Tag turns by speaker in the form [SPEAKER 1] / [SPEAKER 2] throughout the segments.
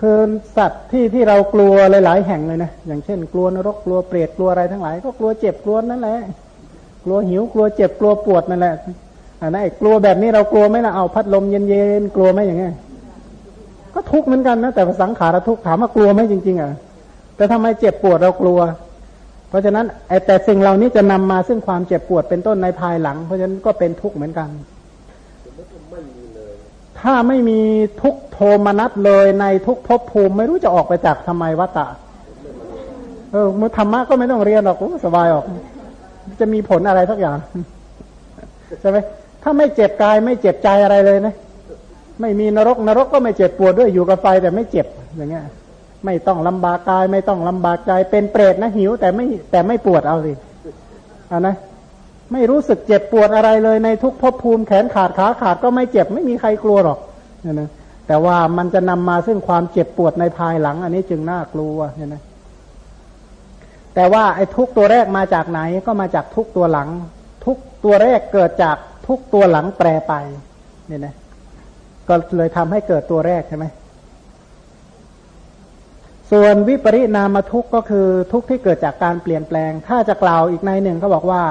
[SPEAKER 1] คือสัตว์ที่ที่เรากลัวหลายๆ แห่งเลยนะ อย่างเช่น กลัวนรกกลัวเปรตกลัวอะไรทั้งหลาย ก็กลัวเจ็บกลัวนั่นแหละ กลัวหิวกลัวเจ็บกลัวปวดนั่นแหละอันนั้นกลัวแบบนี้เรากลัวไหมล่ะเอาพัดลมเย็นๆกลัวไหมอย่างเงี้ยก็ทุกข์เหมือนกันนะแต่สังขารทุกข์ถามว่ากลัวไหมจริง ๆอะแต่ทำไมเจ็บปวดเรากลัว เพราะฉะนั้นไอ้แต่สิ่งเหล่านี้จะนำมาซึ่งความเจ็บปวดเป็นต้นในภายหลัง เพราะฉะนั้นก็เป็นทุกข์เหมือนกัน ถ้าไม่มีทุกโทมนัสเลยในทุกภพภูมิ ไม่รู้จะออกไปจากทำไมวัตตะ เออมือธรรมะก็ไม่ต้องเรียนหรอกสบายออก จะมีผลอะไรสักอย่างใช่ไหมถ้าไม่เจ็บกายไม่เจ็บใจอะไรเลยนะไม่มีนรกนรกก็ไม่เจ็บปวดด้วยอยู่กับไฟแต่ไม่เจ็บอย่างเงี้ย ไม่ต้องลำบากกาย ไม่ต้องลำบากใจ เป็นเปรตนะหิวแต่ไม่แต่ไม่ปวดเอาสิอ่านะ ไม่รู้สึกเจ็บปวดอะไรเลยในทุกภพภูมิแขนขาดขาขาดก็ไม่เจ็บไม่มีใครกลัวหรอกเนี่ยนะแต่ว่ามันจะนำมาซึ่งความเจ็บปวดในภายหลัง อันนี้จึงน่ากลัวเนี่ยนะแต่ว่าไอ้ทุกตัวแรกมาจากไหนก็มาจากทุกตัวหลัง ทุกตัวแรกเกิดจากทุกตัวหลังแปรไปเนี่ยนะก็เลยทำให้เกิดตัวแรกใช่ไหมส่วนวิปริณามทุกข์ก็คือทุกที่เกิดจากการเปลี่ยนแปลง ถ้าจะกล่าวอีกในหนึ่งเขาบอกว่า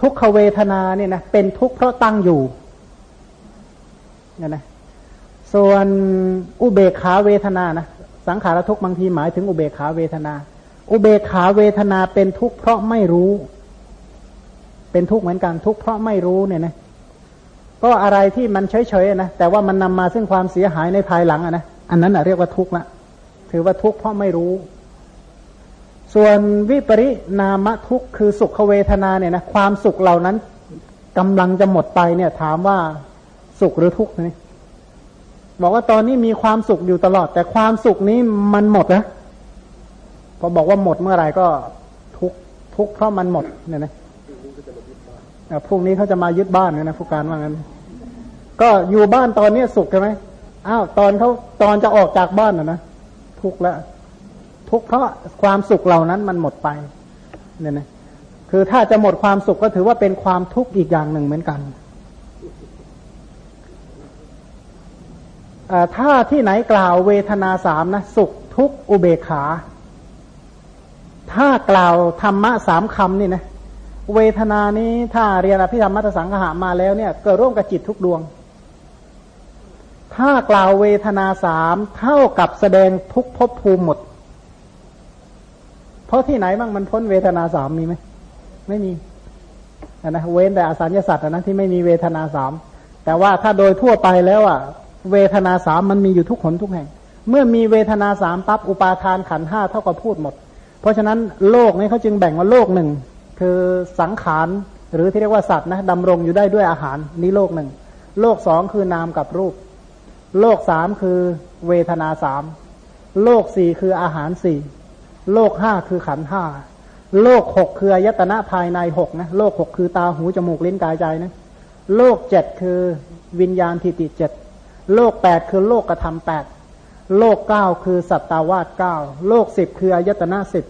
[SPEAKER 1] ทุกขเวทนาเนี่ยนะเป็นทุกข์เพราะตั้งอยู่เนี่ยนะส่วนอุเบกขาเวทนานะสังขารทุกบางทีหมายถึงอุเบกขาเวทนา อุเบกขาเวทนาเป็นทุกข์เพราะไม่รู้ เป็นทุกข์เหมือนกันทุกข์เพราะไม่รู้เนี่ยนะก็อะไรที่มันเฉยๆนะแต่ว่ามันนำมาซึ่งความเสียหายในภายหลังอะนะอันนั้นอะเรียกว่าทุกข์ละถือว่าทุกข์เพราะไม่รู้ ส่วนวิปริณามทุกคือสุขเวทนาเนี่ยนะความสุขเหล่านั้นกำลังจะหมดไปเนี่ยถามว่าสุขหรือทุกข์นี่บอกว่าตอนนี้มีความสุขอยู่ตลอด แต่ความสุขนี้มันหมดนะพอบอกว่าหมดเมื่อไหร่ก็ทุกทุกเพราะมันหมดเนี่ยนะพรุ่งนี้เขาจะมายึดบ้านเนี่ยนะผู้การว่างั้น ก็อยู่บ้านตอนนี้สุขใช่ไหมอ้าวตอนเขาตอนจะออกจากบ้านนะนะทุกแล้ว ทุกข์เพราะความสุขเหล่านั้นมันหมดไปเนี่ยนะคือถ้าจะหมดความสุขก็ถือว่าเป็นความทุกข์อีกอย่างหนึ่งเหมือนกันถ้าที่ไหนกล่าวเวทนาสามนะสุขทุกข์อุเบกขา ถ้ากล่าวธรรมะสามคำนี่นะเวทนานี้ถ้าเรียนอภิธรรมมัตสังหะมาแล้วเนี่ยเกิดร่วมกับจิตทุกดวง ถ้ากล่าวเวทนาสามเท่ากับแสดงทุกภพภูมิหมด เพราะที่ไหนบ้างมันพ้นเวทนาสามมีไหมไม่มีนะเว้นแต่อสัญญาสัตว์นะที่ไม่มีเวทนาสามแต่ว่าถ้าโดยทั่วไปแล้วอะ เวทนาสามมันมีอยู่ทุกขนทุกแห่ง เมื่อมีเวทนาสามปั๊บอุปาทานขันห้าเท่ากับพูดหมด เพราะฉะนั้นโลกนี้เขาจึงแบ่งว่าโลกหนึ่ง คือสังขารหรือที่เรียกว่าสัตว์นะดำรงอยู่ได้ด้วยอาหารนี่โลกหนึ่งโลกสองคือนามกับรูป โลกสามคือเวทนาสามโลกสี่คืออาหารสี่ โลกห้าคือขันห้าโลกหกคืออายตนะภายในหกนะโลกหกคือตาหูจมูกลิ้นกายใจนะโลกเจ็ดคือวิญญาณทิฏฐิเจ็ดโลกแปดคือโลกกระทำแปดโลกเก้าคือสัตตาวาสเก้าโลกสิบคืออายตนะสิบ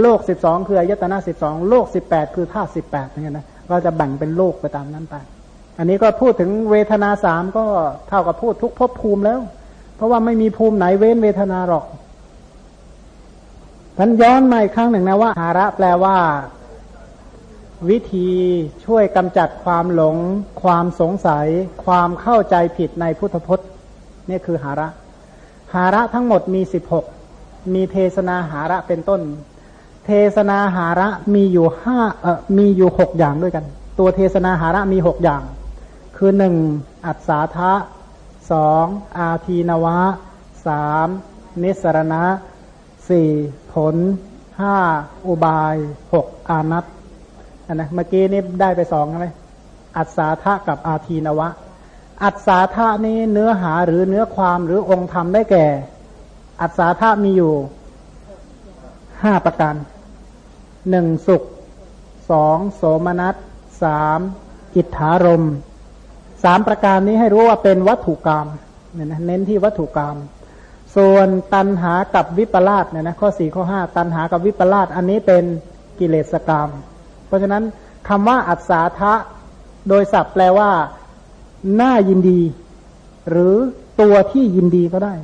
[SPEAKER 1] โลกสิบสองคืออายตนะสิบสองโลกสิบแปดคือธาตุสิบแปดอย่างเงี้ยนะเราจะแบ่งเป็นโลกไปตามนั้นไป อันนี้ก็พูดถึงเวทนาสามก็เท่ากับพูดทุกภพภูมิแล้ว เพราะว่าไม่มีภูมิไหนเว้นเวทนาหรอก ท่านย้อนมาอีกครั้งหนึ่งนะว่าหาระแปลว่า วิธีช่วยกำจัดความหลง ความสงสัย ความเข้าใจผิดในพุทธพจน์นี่คือหาระ หาระทั้งหมดมีสิบหกมีเทศนาหาระเป็นต้น เทศนาหาระมีอยู่ห้าเอ่อมีอยู่หกอย่างด้วยกัน ตัวเทศนาหาระมีหกอย่าง คือหนึ่งอัศาทะสองอาทีนวะสามนิสรณะ สี่ผลห้าอุบายหกอานัตนนะเมื่อกี้นี่ได้ไปสองใช่ไหมอัศาธากับอาทีนวะ อัศาธานี้เนื้อหาหรือเนื้อความหรือองค์ธรรมได้แก่ อัศาธามีอยู่ห้าประการหนึ่งสุขสองโสมนัสสามอิทธารมสามประการนี้ให้รู้ว่าเป็นวัตถุกรรมเนี่ยนะเน้นที่วัตถุกรรม ส่วนตันหากับวิปลาสเนี่ยนะข้อสี่ข้อห้าตันหากับวิปลาสอันนี้เป็นกิเลสกรรม เพราะฉะนั้นคำว่าอัศาทะโดยศัพท์แปลว่าน่ายินดี หรือตัวที่ยินดีก็ได้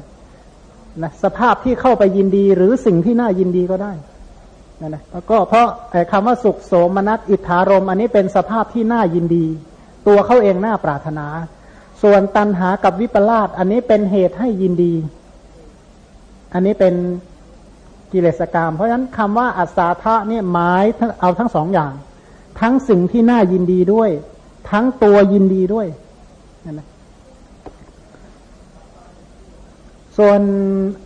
[SPEAKER 1] นะสภาพที่เข้าไปยินดี หรือสิ่งที่น่ายินดีก็ได้นั่นนะแล้วก็เพราะคำว่าสุขโสมนัสอิทธารม อันนี้เป็นสภาพที่น่ายินดี ตัวเขาเองน่าปรารถนา ส่วนตันหากับวิปลาสอันนี้เป็นเหตุให้ยินดี อันนี้เป็นกิเลสกรรม เพราะฉะนั้นคำว่าอัศาธะเนี่ยหมายเอาทั้งสองอย่าง ทั้งสิ่งที่น่ายินดีด้วย ทั้งตัวยินดีด้วยนะส่วน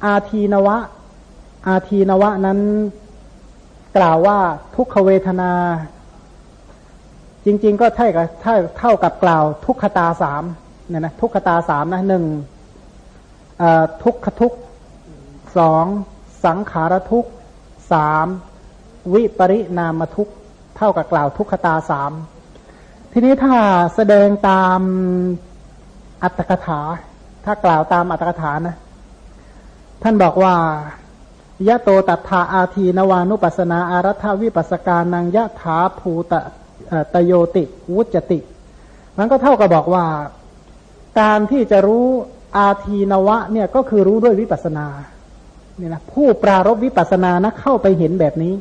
[SPEAKER 1] อาทีนวะ อาทีนวะนั้นกล่าวว่าทุกขเวทนา จริง ๆ ก็เท่กับเท่าเท่ากับกล่าว ทุกขตาสามเนี่ยนะทุกขตาสามนะหนึ่งทุกขทุก สองสังขารทุกสามวิปริณามทุกเท่ากับกล่าวทุกขตาสามทีนี้ถ้าแสดงตามอัตถกถา ถ้ากล่าวตามอัตถกถานะ ท่านบอกว่ายะโตตัทธาอาทีนวานุปัสนาอารัฐวิปัสการนังยะถาภูตะตโยติวุจติ มันก็เท่ากับบอกว่า การที่จะรู้อาทีนวะเนี่ยก็คือรู้ด้วยวิปัสนา เนี่ยนะผู้ปรารบวิปัสนานะเข้าไปเห็นแบบนี้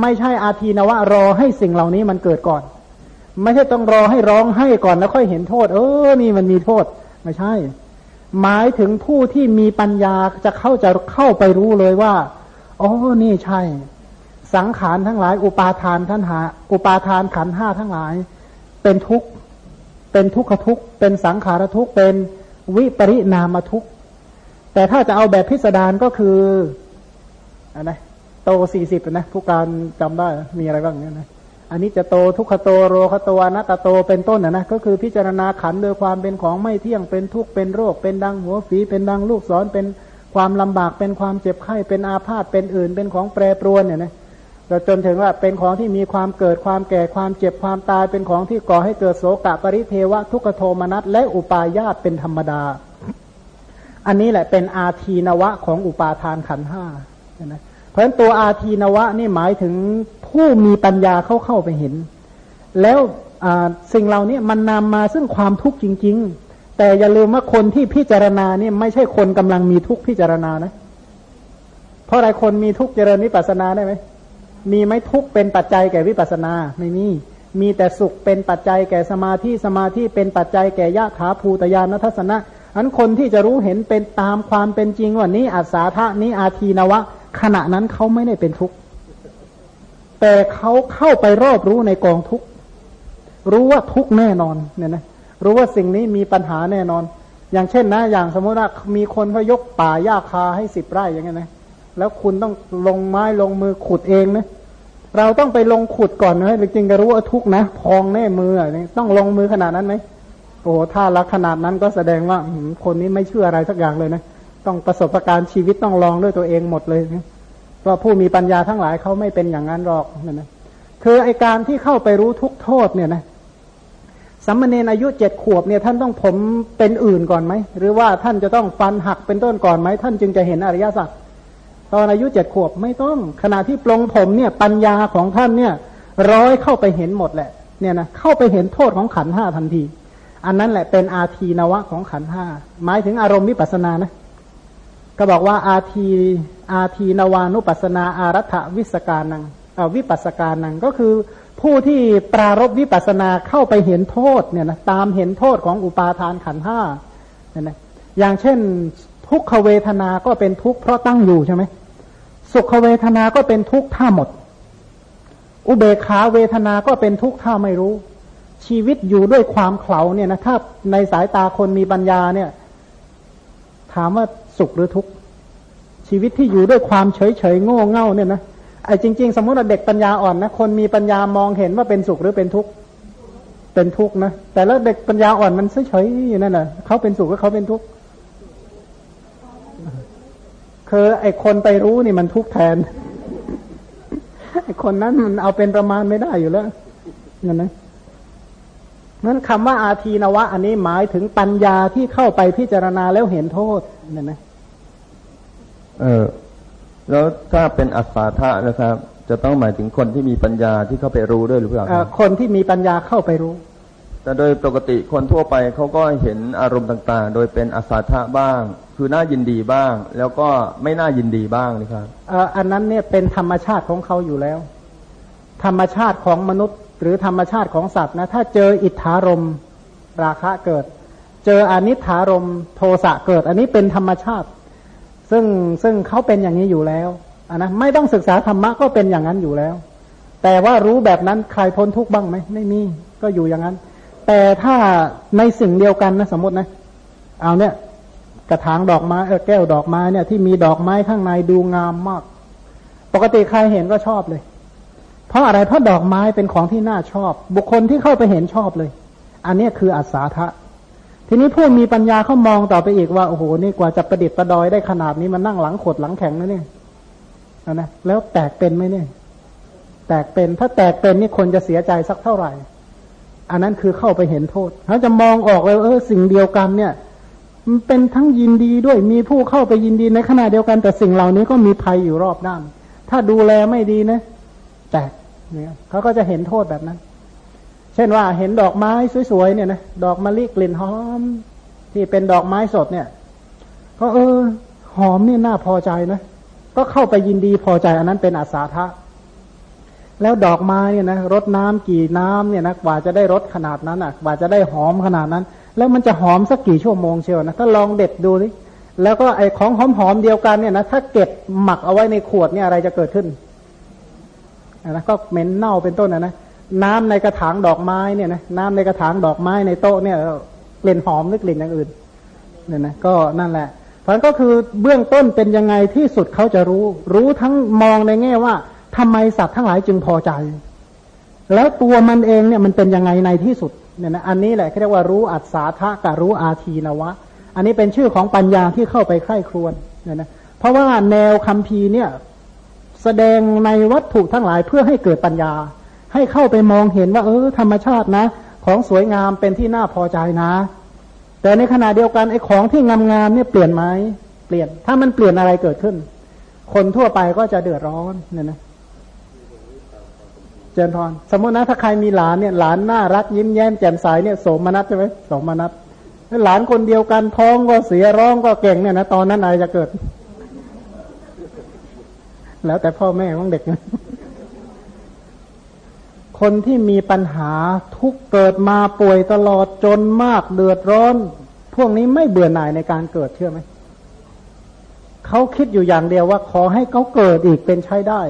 [SPEAKER 1] ไม่ใช่อาทีนวะรอให้สิ่งเหล่านี้มันเกิดก่อน ไม่ใช่ต้องรอให้ร้องให้ก่อนแล้วค่อยเห็นโทษ เออ นี่มันมีโทษ ไม่ใช่ หมายถึงผู้ที่มีปัญญาจะเข้าจะเข้าไปรู้เลยว่าโอ้นี่ใช่ สังขารทั้งหลาย อุปาทานท่านหา อุปาทานขันห้าทั้งหลาย เป็นทุกข์เป็นทุกขทุกข์เป็นสังขารทุกข์เป็นวิปริณามทุกข์ แต่ถ้าจะเอาแบบพิสดารก็คืออะไรโตสี่สิบนะผู้การจำได้มีอะไรบ้างเนี่ยนะอันนี้จะโตทุกขโตโรคโตอนัตโตเป็นต้นนะนะก็คือพิจารณาขันโดยความเป็นของไม่เที่ยงเป็นทุกข์เป็นโรค เป็นดังหัวฝีเป็นดังลูกศรเป็นความลำบากเป็นความเจ็บไข้เป็นอาพาธเป็นอื่น เป็นของแปรปรวนเนี่ยนะเราจนถึงว่าเป็นของที่มีความเกิดความแก่ความเจ็บความตายเป็นของที่ก่อให้เกิดโศกะปริเทวะทุกขโทมนัสและอุปาญาตเป็นธรรมดา อันนี้แหละเป็นอาทีนวะของอุปาทานขันห้านะเพราะฉะนั้นตัวอาทีนวะนี่หมายถึงผู้มีปัญญาเข้าเข้าไปเห็น แล้วสิ่งเหล่านี้มันนำมาซึ่งความทุกข์จริง ๆ แต่อย่าลืมว่าคนที่พิจารณาเนี่ยไม่ใช่คนกำลังมีทุกข์พิจารณานะ เพราะอะไรคนมีทุกข์เจริญวิปัสสนาได้ไหมมีไหมทุกข์เป็นปัจจัยแก่วิปัสสนาไม่มีมีแต่สุขเป็นปัจจัยแก่สมาธิสมาธิเป็นปัจจัยแก่ยะถาภูตยานทัศนะ อันคนที่จะรู้เห็นเป็นตามความเป็นจริงว่านี้อาสาทะนี้อาทีนวะ ขณะนั้นเขาไม่ได้เป็นทุกข์แต่เขาเข้าไปรอบรู้ในกองทุกข์รู้ว่าทุกข์แน่นอนเนี่ยนะรู้ว่าสิ่งนี้มีปัญหาแน่นอน อย่างเช่นนะ อย่างสมมติว่ามีคนเขายกป่าหญ้าคาให้สิบไร่อย่างเงี้ยนะแล้วคุณต้องลงไม้ลงมือขุดเองนะเราต้องไปลงขุดก่อนนะจริงๆก็รู้ว่าทุกข์นะ พองแน่มือต้องลงมือขนาดนั้นไหม โอ้โหถ้ารักขนาดนั้นก็แสดงว่าคนนี้ไม่เชื่ออะไรสักอย่างเลยนะต้องประสบการณ์ชีวิตต้องลองด้วยตัวเองหมดเลยนะว่าผู้มีปัญญาทั้งหลายเขาไม่เป็นอย่างนั้นหรอกนะนะคือไอการที่เข้าไปรู้ทุกโทษเนี่ยนะสัมมเนนอายุเจ็ดขวบเนี่ยท่านต้องผมเป็นอื่นก่อนไหม หรือว่าท่านจะต้องฟันหักเป็นต้นก่อนไหม ท่านจึงจะเห็นอริยสัจตอนอายุเจ็ดขวบไม่ต้องขณะที่ปลงผมเนี่ยปัญญาของท่านเนี่ย ร้อยเข้าไปเห็นหมดแหละเนี่ยนะเข้าไปเห็นโทษของขันห้าทันที อันนั้นแหละเป็นอาทีนวะของขันห้าหมายถึงอารมณ์วิปัสสนานะ ก็บอกว่าอาทีอาทีนวานุปัสนา อารัฐวิสการนังวิปัสสการนังก็คือผู้ที่ปรารบวิปัสนาเข้าไปเห็นโทษเนี่ยนะตามเห็นโทษของอุปาทานขันห้าเนี่ยนะอย่างเช่นทุกขเวทนา ก็เป็นทุกข์เพราะตั้งอยู่ใช่ไหมสุขเวทนา ก็เป็นทุกข์ถ้าหมด อุเบกขาเวทนา ก็เป็นทุกข์ถ้าไม่รู้ ชีวิตอยู่ด้วยความเข่าเนี่ยนะถ้าในสายตาคนมีปัญญาเนี่ย ถามว่าสุขหรือทุกข์ชีวิตที่อยู่ด้วยความเฉยเฉยโง่เง่าเนี่ยนะไอ้จริง ๆ สมมติว่าเด็กปัญญาอ่อนนะคนมีปัญญามองเห็นว่าเป็นสุขหรือเป็นทุกข์เป็นทุกข์นะแต่แล้วเด็กปัญญาอ่อนมันเฉยๆอยู่นั่นแหละเขาเป็นสุขก็เขาเป็นทุกข์คือไอ้คนไปรู้นี่มันทุกข์แทนไอ้คนนั้นมันเอาเป็นประมาณไม่ได้อยู่แล้วนั่นนะ นั้นคำว่าอาทีนวะ อันนี้หมายถึงปัญญาที่เข้าไปพิจารณาแล้วเห็นโทษนั่นนะ
[SPEAKER 2] เออแล้วถ้าเป็นอัศาธานะครับ จะต้องหมายถึงคนที่มีปัญญาที่เข้าไปรู้ด้วยหรือเปล่า
[SPEAKER 1] คนที่มีปัญญาเข้าไปรู้
[SPEAKER 2] แต่โดยปกติคนทั่วไปเขาก็เห็นอารมณ์ต่าง ๆ โดยเป็นอาสาทะบ้าง คือน่ายินดีบ้าง แล้วก็ไม่น่ายินดีบ้างนี่ครับ
[SPEAKER 1] อันนั้นเนี่ยเป็นธรรมชาติของเขาอยู่แล้ว ธรรมชาติของมนุษย์ หรือธรรมชาติของสัตว์นะถ้าเจออิทธารมราคะเกิด เจออนิถารมโทสะเกิด อันนี้เป็นธรรมชาติ ซึ่งซึ่งเขาเป็นอย่างนี้อยู่แล้วนนะไม่ต้องศึกษาธรรมะก็เป็นอย่างนั้นอยู่แล้ว แต่ว่ารู้แบบนั้นใครพ้นทุกข์บ้างไหมไม่มีก็อยู่อย่างนั้น แต่ถ้าในสิ่งเดียวกันนะสมมตินะ เอาเนี่ย กระถางดอกไม้เออแก้วดอกไม้เนี่ยที่มีดอกไม้ข้างในดูงามมาก ปกติใครเห็นก็ชอบเลย เพราะอะไรเพราะดอกไม้เป็นของที่น่าชอบ บุคคลที่เข้าไปเห็นชอบเลย อันนี้คืออัศาทะ ทีนี้ผู้มีปัญญาเขามองต่อไปอีกว่าโอ้โหนี่กว่าจะประดิษฐ์ประดอยได้ขนาดนี้มันนั่งหลังขดหลังแข็งนะเนี่ยนะแล้วแตกเป็นไหมเนี่ยแตกเป็นถ้าแตกเป็นนี่คนจะเสียใจสักเท่าไหร่ อันนั้นคือเข้าไปเห็นโทษเขาจะมองออกเลยเออสิ่งเดียวกันเนี่ยมันเป็นทั้งยินดีด้วยมีผู้เข้าไปยินดีในขณะเดียวกันแต่สิ่งเหล่านี้ก็มีภัยอยู่รอบด้าน ถ้าดูแลไม่ดีนะ แตกเนี่ยเขาก็จะเห็นโทษแบบนั้น เช่นว่าเห็นดอกไม้สวยๆเนี่ยนะดอกมะลิกลิ่นหอม ที่เป็นดอกไม้สดเนี่ย ก็เออ หอมนี่น่าพอใจนะก็เข้าไปยินดีพอใจอันนั้นเป็นอาสาทะแล้วดอกไม้เนี่ยนะรดน้ำกี่น้ำเนี่ยนะกว่าจะได้รสขนาดนั้นอะ กว่าจะได้หอมขนาดนั้น แล้วมันจะหอมสักกี่ชั่วโมงเชียวนะถ้าลองเด็ดดูสิแล้วก็ไอของหอมหอมเดียวกันเนี่ยนะถ้าเก็บหมักเอาไว้ในขวดเนี่ยอะไรจะเกิดขึ้น นะก็เหม็นเน่าเป็นต้นนะนะน้ำในกระถางดอกไม้เนี่ยนะน้ำในกระถางดอกไม้ในโต๊ะเนี่ยกลิ่นหอมหรือกลิ่นอย่างอื่นเนี่ยนะก็นั่นแหละพราะก็คือเบื้องต้นเป็นยังไงที่สุดเขาจะรู้ รู้ทั้งมองในแง่ว่าทำไมสัตว์ทั้งหลายจึงพอใจ แล้วตัวมันเองเนี่ยมันเป็นยังไงในที่สุดเนี่ยนะอันนี้แหละเรียกว่ารู้อัศาธากับรู้อาทีนวะ อันนี้เป็นชื่อของปัญญาที่เข้าไปใคร่ครวญเนี่ยนะเพราะว่าแนวคำพีเนี่ย แสดงในวัตถุทั้งหลายเพื่อให้เกิดปัญญา ให้เข้าไปมองเห็นว่า เออธรรมชาตินะ ของสวยงามเป็นที่น่าพอใจนะ แต่ในขณะเดียวกันไอ้ของที่งามๆเนี่ยเปลี่ยนไหมเปลี่ยน ถ้ามันเปลี่ยนอะไรเกิดขึ้น คนทั่วไปก็จะเดือดร้อนเนี่ยนะเจนทรสมมตินะถ้าใครมีหลานเนี่ยหลานน่ารักยิ้มแย้มแจ่มใสเนี่ยสมนัตใช่ไหมสมนัตหลานคนเดียวกันท้องก็เสียร้องก็เก่งเนี่ยนะตอนนั้นอะไรจะเกิด แล้วแต่พ่อแม่ของเด็กนะคนที่มีปัญหาทุกเกิดมาป่วยตลอดจนมากเดือดร้อน พวกนี้ไม่เบื่อหน่ายในการเกิดเชื่อไหมเขาคิดอยู่อย่างเดียวว่า ขอให้เขาเกิดอีกเป็นใช้ได้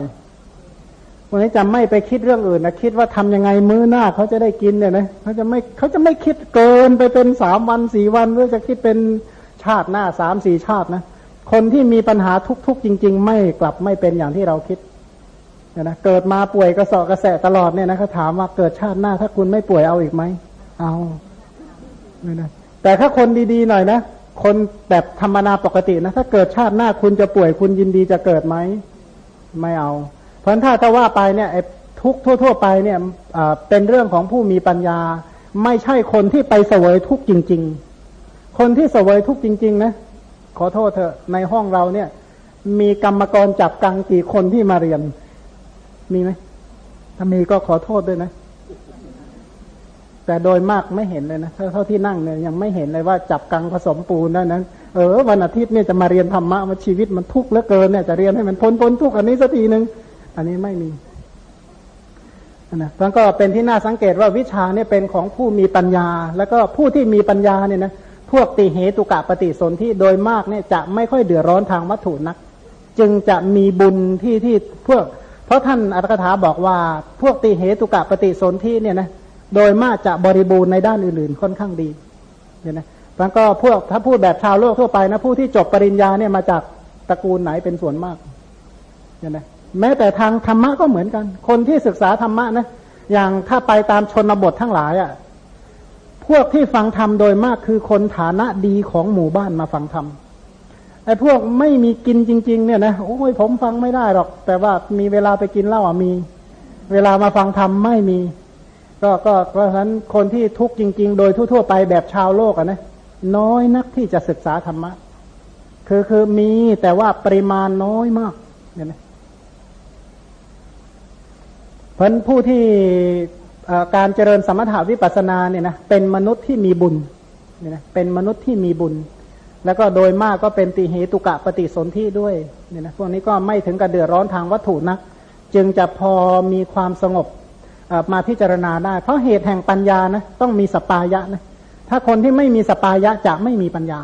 [SPEAKER 1] วันนี้จะไม่ไปคิดเรื่องอื่นนะคิดว่าทำยังไงมื้อหน้าเขาจะได้กินเนี่ยนะเขาจะไม่เขาจะไม่คิดเกินไปเป็นสามวันสี่วันหรือจะคิดเป็นชาติหน้าสามสี่ชาตินะ คนที่มีปัญหาทุกๆจริง ๆ ไม่กลับไม่เป็นอย่างที่เราคิดนะเกิดมาป่วยกระสอบกระแสตลอดเนี่ยนะเขาถามว่าเกิดชาติหน้า ถ้าคุณไม่ป่วยเอาอีกไหมเอาเนี่ยนะแต่ถ้าคนดีๆหน่อยนะคนแบบธรรมนาปกตินะถ้าเกิดชาติหน้าคุณจะป่วยคุณยินดีจะเกิดไหมไม่เอา เพราะถ้าถ้าว่าไปเนี่ยทุกทั่ว ๆ ไปเนี่ยเป็นเรื่องของผู้มีปัญญา ไม่ใช่คนที่ไปเสวยทุกจริง ๆ คนที่เสวยทุกจริง ๆ นะ ขอโทษเถอะในห้องเราเนี่ย มีกรรมกรจับกังกี่คนที่มาเรียน มีไหมถ้ามีก็ขอโทษด้วยนะ แต่โดยมากไม่เห็นเลยนะเท่าที่นั่งเนี่ยยังไม่เห็นเลยว่าจับกังผสมปูนนั่นนั้น เออวันอาทิตย์เนี่ยจะมาเรียนธรรมะมาชีวิตมันทุกข์เหลือเกินเนี่ยจะเรียนให้มันพ้นพ้นทุกข์อันนี้สักทีหนึ่งอันนี้ไม่มีนะแล้วก็เป็นที่น่าสังเกตว่าวิชาเนี่ยเป็นของผู้มีปัญญา แล้วก็ผู้ที่มีปัญญาเนี่ยนะ พวกติเหตุกะปฏิสนธิโดยมากเนี่ยจะไม่ค่อยเดือดร้อนทางวัตถุนัก จึงจะมีบุญที่ที่พวก เพราะท่านอัตถกถาบอกว่า พวกติเหตุกะปฏิสนธิเนี่ยนะโดยมากจะบริบูรณ์ในด้านอื่นๆ ค่อนข้างดีเนี่ยนะแล้วก็พวกถ้าพูดแบบชาวโลกทั่วไปนะผู้ที่จบปริญญาเนี่ยมาจากตระกูลไหนเป็นส่วนมากเนี่ยนะแม้แต่ทางธรรมะก็เหมือนกัน คนที่ศึกษาธรรมะนะอย่างถ้าไปตามชนบททั้งหลายอะ่ะ พวกที่ฟังธรรมโดยมากคือคนฐานะดีของหมู่บ้านมาฟังธรรมไอ้พวกไม่มีกินจริง ๆ เนี่ยนะโอ้ยผมฟังไม่ได้หรอก แต่ว่ามีเวลาไปกินเหล้าอะมี เวลามาฟังธรรมไม่มี ก็ก็เพราะฉะนั้นคนที่ทุกข์จริง ๆ โดยทั่ว ๆ ไปแบบชาวโลกอะนะน้อยนักที่จะศึกษาธรรมะ คือคือมีแต่ว่าปริมาณน้อยมากเนี่ยนะเพราะผู้ที่ การเจริญสมถาวิปัสนาเนี่ยนะเป็นมนุษย์ที่มีบุญเนี่ยนะเป็นมนุษย์ที่มีบุญ แล้วก็โดยมากก็เป็นติเหตุกะปฏิสนธิด้วยเนี่ยนะพวกนี้ก็ไม่ถึงกับเดือดร้อนทางวัตถุนัก จึงจะพอมีความสงบมาพิจารณาได้ เพราะเหตุแห่งปัญญานะต้องมีสปายะนะถ้าคนที่ไม่มีสปายะจะไม่มีปัญญา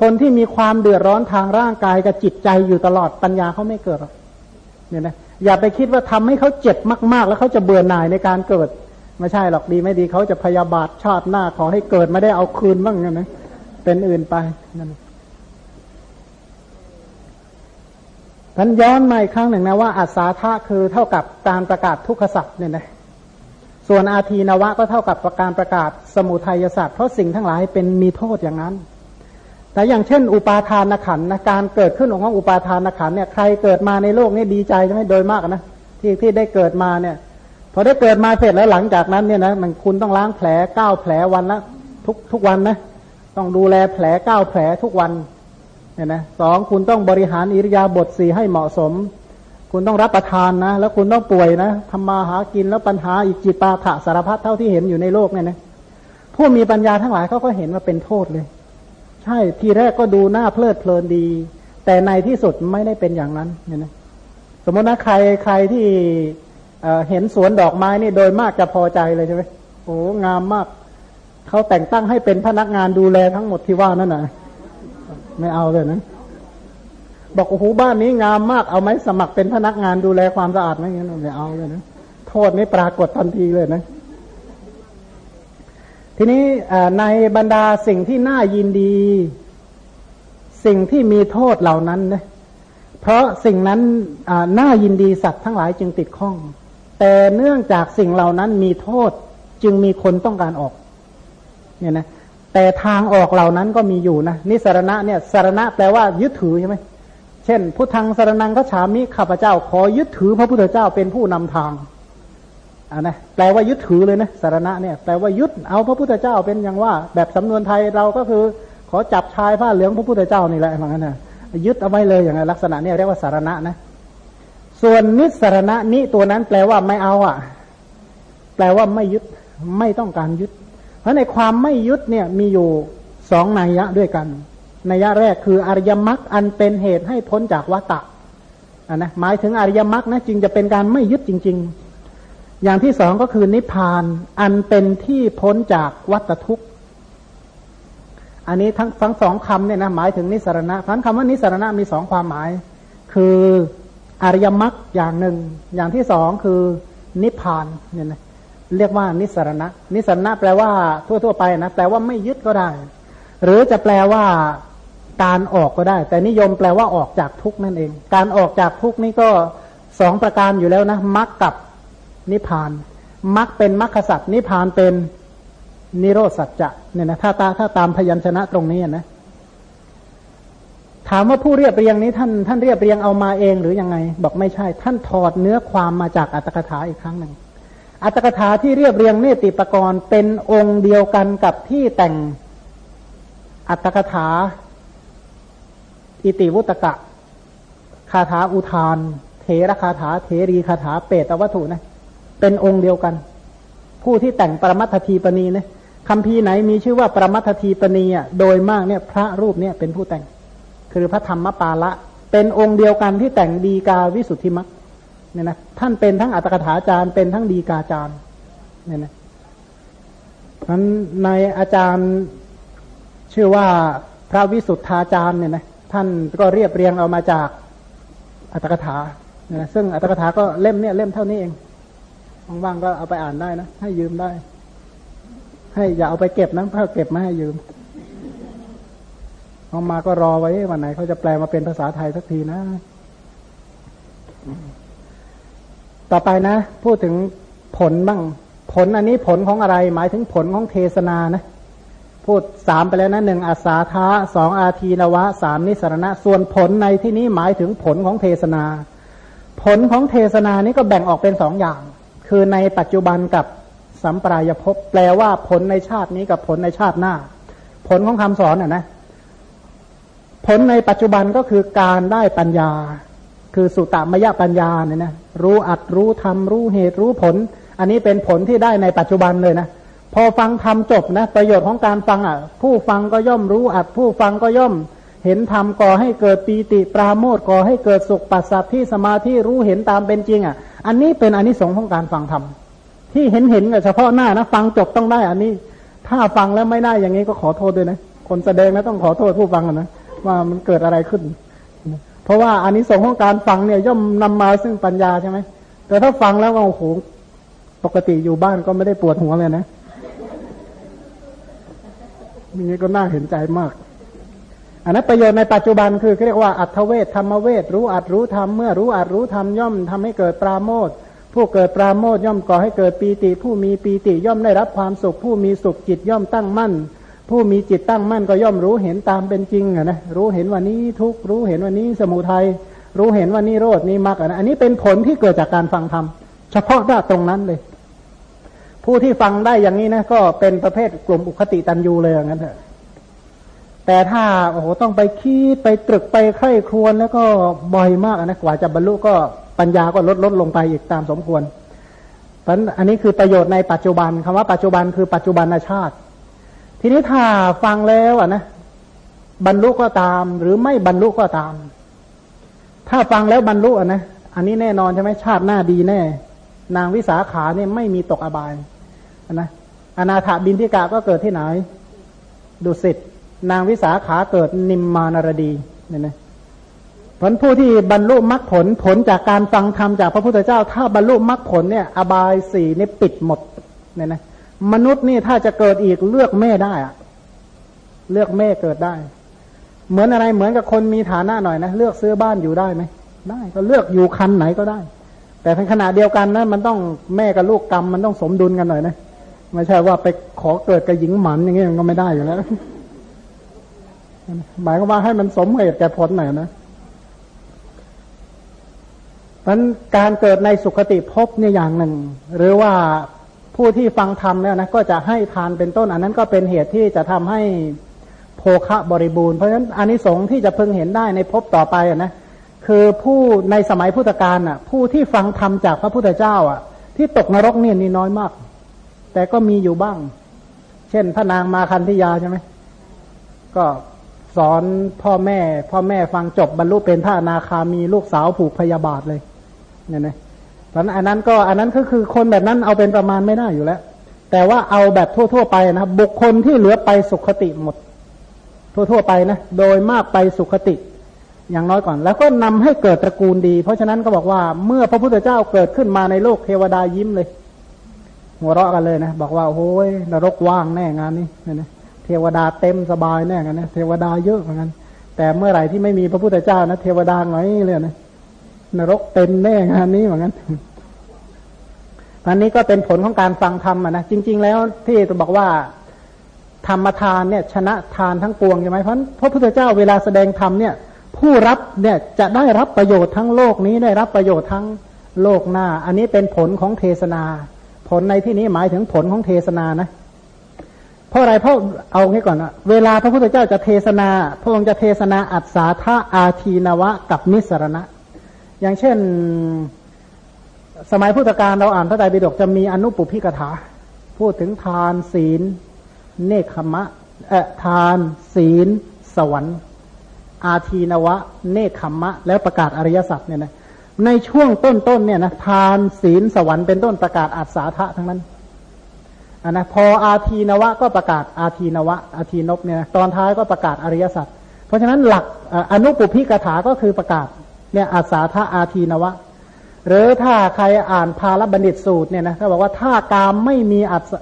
[SPEAKER 1] คนที่มีความเดือดร้อนทางร่างกายกับจิตใจอยู่ตลอดปัญญาเขาไม่เกิดหรอกเนี่ยนะ อย่าไปคิดว่าทำให้เขาเจ็บมาก ๆ แล้วเขาจะเบื่อหน่ายในการเกิด ไม่ใช่หรอกดีไม่ดีเขาจะพยาบาทชาติหน้าขอให้เกิดไม่ได้เอาคืนบ้างนะเป็นอื่นไปนั่นท่านย้อนมาอีกครั้งหนึ่งนะว่าอัศาธาคือเท่ากับการประกาศทุกขสัตว์เนี่ยนะส่วนอาทีนวะก็เท่ากับการประกาศสมุทัยศาสตร์เพราะสิ่งทั้งหลายเป็นมีโทษอย่างนั้น แต่อย่างเช่น อุปาทานขันนะการเกิดขึ้นของอุปาทานขันเนี่ยใครเกิดมาในโลกนี้ดีใจใช่ไหมโดยมากนะที่ที่ได้เกิดมาเนี่ยพอได้เกิดมาเสร็จแล้วหลังจากนั้นเนี่ยนะมันคุณต้องล้างแผลเก้าแผลวันละทุกทุกวันนะต้องดูแลแผลเก้าแผลทุกวันเนี่ยนะสองคุณต้องบริหารอิริยาบถสี่ให้เหมาะสม คุณต้องรับประทานนะแล้วคุณต้องป่วยนะทำมาหากินแล้วปัญหาอีกจิตปาถะสารพัดเท่าที่เห็นอยู่ในโลกเนี่ยนะผู้มีปัญญาทั้งหลายเขาก็เห็นว่าเป็นโทษเลย ช่ ทีแรกก็ดูหน้าเพลิดเพลินดี แต่ในที่สุดไม่ได้เป็นอย่างนั้นเนี่ยนะสมมตินะใครใครที่เห็นสวนดอกไม้นี่โดยมากจะพอใจเลยใช่ไหมโอ้งามมากเขาแต่งตั้งให้เป็นพนักงานดูแลทั้งหมดที่ว่านั่นนะไม่เอาเลยนะบอกโอ้โหบ้านนี้งามมากเอาไหมสมัครเป็นพนักงานดูแลความสะอาดไหมงั้นไม่เอาเลยนะโทษนี่ปรากฏทันทีเลยนะ ทีนี้ในบรรดาสิ่งที่น่ายินดี สิ่งที่มีโทษเหล่านั้นนะเพราะสิ่งนั้นน่ายินดีสัตว์ทั้งหลายจึงติดข้อง แต่เนื่องจากสิ่งเหล่านั้นมีโทษจึงมีคนต้องการออกเนี่ยนะแต่ทางออกเหล่านั้นก็มีอยู่นะนิสรณะเนี่ยสารณะแปลว่ายึดถือใช่ไหมเช่น พุทธังสารนังก็ฉามิข้าพเจ้าขอยึดถือพระพุทธเจ้าเป็นผู้นำทาง อ่านะแปลว่ายึดถือเลยนะสารณะเนี่ยแปลว่ายึดเอาพระพุทธเจ้าเป็นอย่างว่า แบบสำนวนไทยเราก็คือ ขอจับชายผ้าเหลืองพระพุทธเจ้านี่แหละเหมือนกันนะยึดเอาไว้เลยอย่างไรลักษณะนี้เรียกว่าสารณะนะ ส่วนนิสารณะนี้ตัวนั้นแปลว่าไม่เอาอะ แปลว่าไม่ยึดไม่ต้องการยึด เพราะในความไม่ยึดเนี่ยมีอยู่สองนัยยะด้วยกันนัยยะแรกคืออริยมรรคอันเป็นเหตุให้พ้นจากวัฏฏะนะหมายถึงอริยมรรคนะจึงจะเป็นการไม่ยึดจริง ๆ อย่างที่สองก็คือนิพพาน อันเป็นที่พ้นจากวัฏทุกข์ อันนี้ทั้งทั้งสองคำเนี่ยนะหมายถึงนิสรณะพันคำว่านิสรณะมีสองความหมาย คืออริยมรรคอย่างหนึ่ง อย่างที่สองคือนิพพานเนี่ยนะเรียกว่านิสรณะ นิสรณะแปลว่าทั่ว ๆ ไปนะแปลว่าไม่ยึดก็ได้ หรือจะแปลว่าการออกก็ได้ แต่นิยมแปลว่าออกจากทุกนั่นเอง การออกจากทุกนี่ก็สองประการอยู่แล้วนะมรรคกับ นิพพานมรรคเป็นมรรคสัตว์นิพพานเป็นนิโรธสัจจะเนี่ยนะถ้าตาถ้าตามพยัญชนะตรงนี้นะถามว่าผู้เรียบเรียงนี้ท่านท่านเรียบเรียงเอามาเองหรือยังไง บอกไม่ใช่ ท่านถอดเนื้อความมาจากอัตถกถาอีกครั้งหนึ่งอัตถกถาที่เรียบเรียงเนติปกรณ์เป็นองค์เดียวกันกับที่แต่งอัตถกถา อิติวุตกะคาถาอุทาน เถระคาถาเถรีคาถาเปตวัตถุนะ เป็นองค์เดียวกัน ผู้ที่แต่งปรมัตทีปณีนะคำพีไหนมีชื่อว่าปรมัตทีปณีอะโดยมากเนี่ยพระรูปเนี่ยเป็นผู้แต่ง คือพระธรรมปาละ เป็นองค์เดียวกันที่แต่งดีกาวิสุทธิมักเนี่ยนะท่านเป็นทั้งอัตถกถาจารย์เป็นทั้งดีกาจารย์เนี่ยนะนั้นในอาจารย์ชื่อว่าพระวิสุทธาจารย์เนี่ยนะท่านก็เรียบเรียงเอามาจากอัตถกถาเนี่ยนะซึ่งอัตถกถาก็เล่มเนี้ยเล่มเท่านี้เอง ว่างๆก็เอาไปอ่านได้นะ ให้ยืมได้ ให้อย่าเอาไปเก็บนะถ้าเก็บมาให้ยืมเอามาก็รอไว้วันไหนเขาจะแปลมาเป็นภาษาไทยสักทีนะ ต่อไปนะ พูดถึงผลบ้าง ผลอันนี้ผลของอะไร หมายถึงผลของเทศนานะ พูดสามไปแล้วนะหนึ่งอาสาทะสองอาทีนวะสามนิสรณะ ส่วนผลในที่นี้หมายถึงผลของเทศนา ผลของเทศนานี้ก็แบ่งออกเป็นสองอย่าง คือในปัจจุบันกับสัมปรายภพแปลว่าผลในชาตินี้กับผลในชาติหน้า ผลของคำสอนอะนะ ผลในปัจจุบันก็คือการได้ปัญญา คือสุตตมยปัญญาเนี่ยนะรู้อัดรู้ทำรู้เหตุรู้ผล อันนี้เป็นผลที่ได้ในปัจจุบันเลยนะพอฟังทำจบนะ ประโยชน์ของการฟังอะ ผู้ฟังก็ย่อมรู้อัดผู้ฟังก็ย่อมเห็นธรรมก่อให้เกิดปีติปราโมทก่อให้เกิดสุขปัสสัทที่สมาธิรู้เห็นตามเป็นจริงอะ อันนี้เป็นอนนิสงส์ของการฟังธรรมที่เห็นเห็นกับเฉพาะหน้านะฟังจบต้องได้ อันนี้ ถ้าฟังแล้วไม่ได้อย่างนี้ก็ขอโทษด้วยนะ คนแสดงนะต้องขอโทษผู้ฟังนะว่ามันเกิดอะไรขึ้น เพราะว่าอันนี้สงของการฟังเนี่ยย่อมนำมาซึ่งปัญญาใช่ไหมแต่ถ้าฟังแล้วโอ้โหปกติอยู่บ้านก็ไม่ได้ปวดหัวเลยนะมีนี้ก็น่าเห็นใจมาก อันนั้นประโยชน์ในปัจจุบันคือเรียกว่าอัตเวทธรรมเวทรู้อัดรู้ธรรมเมื่อรู้อัดรู้ธรรมย่อมทำให้เกิดปราโมทผู้เกิดปราโมทย่อมก่อให้เกิดปีติ ผู้มีปีติย่อมได้รับความสุข ผู้มีสุขจิตย่อมตั้งมั่น ผู้มีจิตตั้งมั่นก็ย่อมรู้เห็นตามเป็นจริงอะนะรู้เห็นว่านี้ทุกรู้เห็นว่านี้สมุทัยรู้เห็นว่านี้โรดนี้มรรคอันนี้เป็นผลที่เกิดจากการฟังธรรมเฉพาะด้าตรงนั้นเลย ผู้ที่ฟังได้อย่างนี้นะก็เป็นประเภทกลุ่มอุคติตันยูเลยอย่างนั้นเถอะ แต่ถ้าโอ้โหต้องไปคิดไปตรึกไปไข้ครวนแล้วก็บ่อยมากนะกว่าจะบรรลุก็ปัญญาก็ลดลดลงไปอีกตามสมควรเพราะอันนี้คือประโยชน์ในปัจจุบันคำว่าปัจจุบันคือปัจจุบันชาติ ทีนี้ถ้าฟังแล้วอะนะบรรลุก็ตาม หรือไม่บรรลุก็ตาม ถ้าฟังแล้วบรรลุอะนะอันนี้แน่นอนใช่ไหมชาติหน้าดีแน่ นางวิสาขาเนี่ยไม่มีตกอบายนะอนาถบินทิกาก็เกิดที่ไหนดุสิต นางวิสาขาเกิดนิมมานารดีเนี่ยนะผลผู้ที่บรรลุมรรคผลผลจากการฟังธรรมจากพระพุทธเจ้า ถ้าบรรลุมรรคผลเนี่ย อบายสี่นี่ปิดหมดเนี่ยนะมนุษย์นี่ถ้าจะเกิดอีกเลือกแม่ได้อะเลือกแม่เกิดได้ เหมือนอะไรเหมือนกับคนมีฐานะหน่อยนะเลือกซื้อบ้านอยู่ได้ไหมได้ก็เลือกอยู่คันไหนก็ได้ แต่ในขณะเดียวกันนะมันต้องแม่กับลูกกรรมมันต้องสมดุลกันหน่อยนะไม่ใช่ว่าไปขอเกิดกับหญิงหมันอย่างเงี้ยมันก็ไม่ได้อยู่แล้ว หมายความว่าให้มันสมเหตุแก่ผลหน่อยนะมันการเกิดในสุคติภพเนี่ยอย่างหนึ่ง หรือว่าผู้ที่ฟังธรรมเนี่ยนะก็จะให้ทานเป็นต้น อันนั้นก็เป็นเหตุที่จะทำให้โภคะบริบูรณ์เพราะฉะนั้นอานิสงส์ที่จะพึงเห็นได้ในภพต่อไปนะคือผู้ในสมัยพุทธกาลอะ ผู้ที่ฟังธรรมจากพระพุทธเจ้า อะ ที่ตกนรกเนี่ยนี่น้อยมาก แต่ก็มีอยู่บ้าง เช่นพระนางมาคันธยาใช่ไหมก็ สอนพ่อแม่ พ่อแม่ฟังจบบรรลุเป็นพระนาคามีลูกสาวผูกพยาบาทเลยเนี่ยนะเพราะอันนั้นก็อันนั้นก็คือคนแบบนั้นเอาเป็นประมาณไม่ได้อยู่แล้ว แต่ว่าเอาแบบทั่ว ๆ ไปนะบุคคลที่เหลือไปสุขติหมด ทั่ว ๆ ไปนะโดยมากไปสุขติ อย่างน้อยก่อน แล้วก็นำให้เกิดตระกูลดี เพราะฉะนั้นก็บอกว่าเมื่อพระพุทธเจ้าเกิดขึ้นมาในโลกเทวดายิ้มเลยหัวเราะกันเลยนะ บอกว่าโอ้ยนรกว่างแน่งานนี้เนี่ยนะ เทวดาเต็มสบายแน่กันนะเทวดาเยอะเหมือนกันแต่เมื่อไหร่ที่ไม่มีพระพุทธเจ้านะเทวดาหน่อยเลยนะนรกเต็มแน่งานนี้เหมือนกันอันนี้ก็เป็นผลของการฟังธรรมนะจริง ๆ แล้วที่จะบอกว่าธรรมทานเนี่ย ชนะทานทั้งปวงใช่ไหมเพราะพระพุทธเจ้าเวลาแสดงธรรมเนี่ย ผู้รับเนี่ยจะได้รับประโยชน์ทั้งโลกนี้ได้รับประโยชน์ทั้งโลกหน้า อันนี้เป็นผลของเทศนา ผลในที่นี้หมายถึงผลของเทศนานะ เพราะอะไรเพราะเอางี้ก่อนนะเวลาพระพุทธเจ้าจะเทศนา พระองค์จะเทศนาอัศาธาอาทีนวะกับนิสรณะ อย่างเช่น สมัยพุทธกาลเราอ่านพระไตรปิฎกจะมีอนุปุพิกถา พูดถึงทานศีล เนคขมะเออทาน ศีล สวรรค์ อาทีนวะ เนคขมะ แล้วประกาศอริยสัจเนี่ยนะในช่วงต้นๆเนี่ยนะทานศีลสวรรค์เป็นต้นประกาศอัศาธาทั้งนั้น นนะพออาทีนวะก็ประกาศอาทีนวะ อาทีนบเนี่ยตอนท้ายก็ประกาศอริยสัจเพราะฉะนั้นหลักอนุปุพิกถาก็คือประกาศเนี่ยอาสาธาอาทีนวะ หรือถ้าใครอ่านพาลบัณฑิตสูตรเนี่ยนะเขาบอกว่าถ้ากามไม่มีอัศ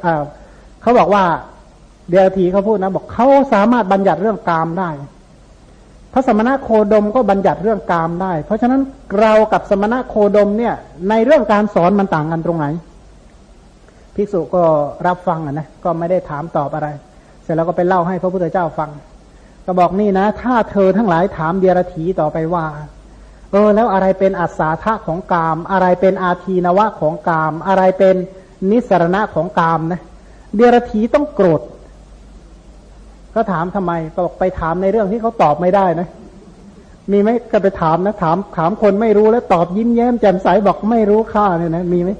[SPEAKER 1] เขาบอกว่าเดียทีเขาพูดนะบอกเขาสามารถบัญญัติเรื่องกามได้พระสมณะโคดมก็บัญญัติเรื่องกามได้ เพราะฉะนั้นเรากับสมณะโคดมเนี่ยในเรื่องการสอนมันต่างกันตรงไหน ภิกษุก็รับฟังอะนะก็ไม่ได้ถามตอบอะไร เสร็จแล้วก็ไปเล่าให้พระพุทธเจ้าฟัง ก็บอกนี่นะ ถ้าเธอทั้งหลายถามเดียรถีต่อไปว่า เออ แล้วอะไรเป็นอัศาธาของกาม อะไรเป็นอาทีนวะของกาม อะไรเป็นนิสรณะของกามนะเดียรถีต้องโกรธ ก็ถามทำไมก็บอกไปถามในเรื่องที่เขาตอบไม่ได้นะมีไหมก็ไปถามนะถามถามคนไม่รู้แล้วตอบยิ้มแย้มแจ่มใสบอกไม่รู้ค่าเนี่ยนะมีไหม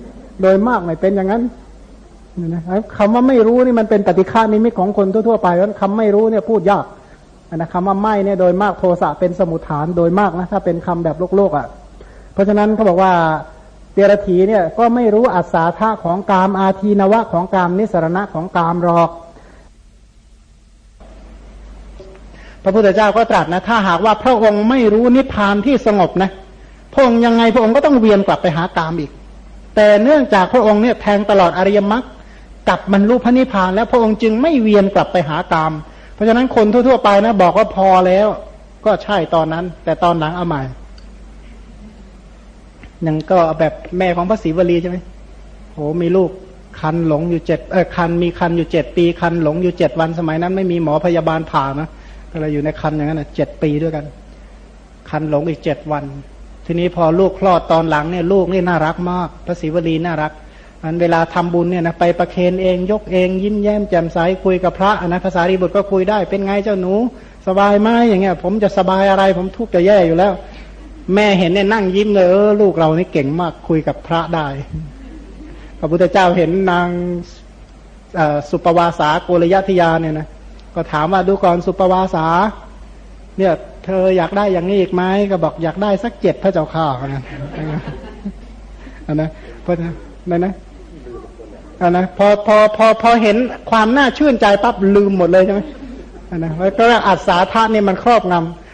[SPEAKER 1] โดยมากไม่เป็นอย่างนั้น นะคำว่าไม่รู้นี่มันเป็นปฏิฆานิมิตของคนทั่วๆไปเพราะคำไม่รู้เนี่ยพูดยากนะคำว่าไม่เนี่ยโดยมากโทสะเป็นสมุทฐานโดยมากนะถ้าเป็นคำแบบโลกโลกอะ เพราะฉะนั้นเขาบอกว่าเดรธีเนี่ยก็ไม่รู้อัศาธาของกามอาทีนวะของกามนิสรณะของกามหรอก พระพุทธเจ้าก็ตรัสนะถ้าหากว่าพระองค์ไม่รู้นิพพานที่สงบนะพระองค์ยังไงพระองค์ก็ต้องเวียนกลับไปหากามอีก แต่เนื่องจากพระองค์เนี่ยแทงตลอดอริยมรรค กลับบรรลุพระนิพพาน แล้วพระองค์จึงไม่เวียนกลับไปหากาม เพราะฉะนั้นคนทั่วๆไปนะ บอกว่าพอแล้ว ก็ใช่ตอนนั้น แต่ตอนหลังเอาใหม่ยังก็แบบแม่ของพระศรีวลีใช่ไหมโหมีลูกคันหลงอยู่เจ็ดเออคันมีคันอยู่เจ็ดปี คันหลงอยู่เจ็ดวันสมัยนั้น ไม่มีหมอพยาบาลผ่านะก็เลยอยู่ในคันอย่างนั้นนะเจ็ดปีด้วยกัน คันหลงอีกเจ็ดวัน ทีนี้พอลูกคลอดตอนหลังเนี่ยลูกนี่น่ารักมากพระศรีวลีน่ารัก อันเวลาทำบุญเนี่ยนะไปประเคนเองยกเอง ยิ้มแย้มแจ่มใสคุยกับพระนะภาษารีบุตรก็คุยได้เป็นไงเจ้าหนู สบายไหมอย่างเงี้ย ผมจะสบายอะไร ผมทุกข์จะแย่อยู่แล้ว แม่เห็นเนี่ยนั่งยิ้มเลยเออลูกเรานี่เก่งมากคุยกับพระได้พระพุทธเจ้าเห็นนางสุปวาสาโกรยธิยาเนี่ยนะก็ถามว่าดูก่อนสุปวาสา เนี่ย เธออยากได้อย่างนี้อีกไหมก็บอกอยากได้สักเจ็ดพระเจ้าข้านะอันนะเพราะนะนั่นนะ อันนะพอพอพอพอเห็นความน่าชื่นใจปั๊บลืมหมดเลยใช่ไหมอันนะแล้วก็อัศาธาเนี่ยมันครอบงำ